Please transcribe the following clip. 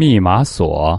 密码锁。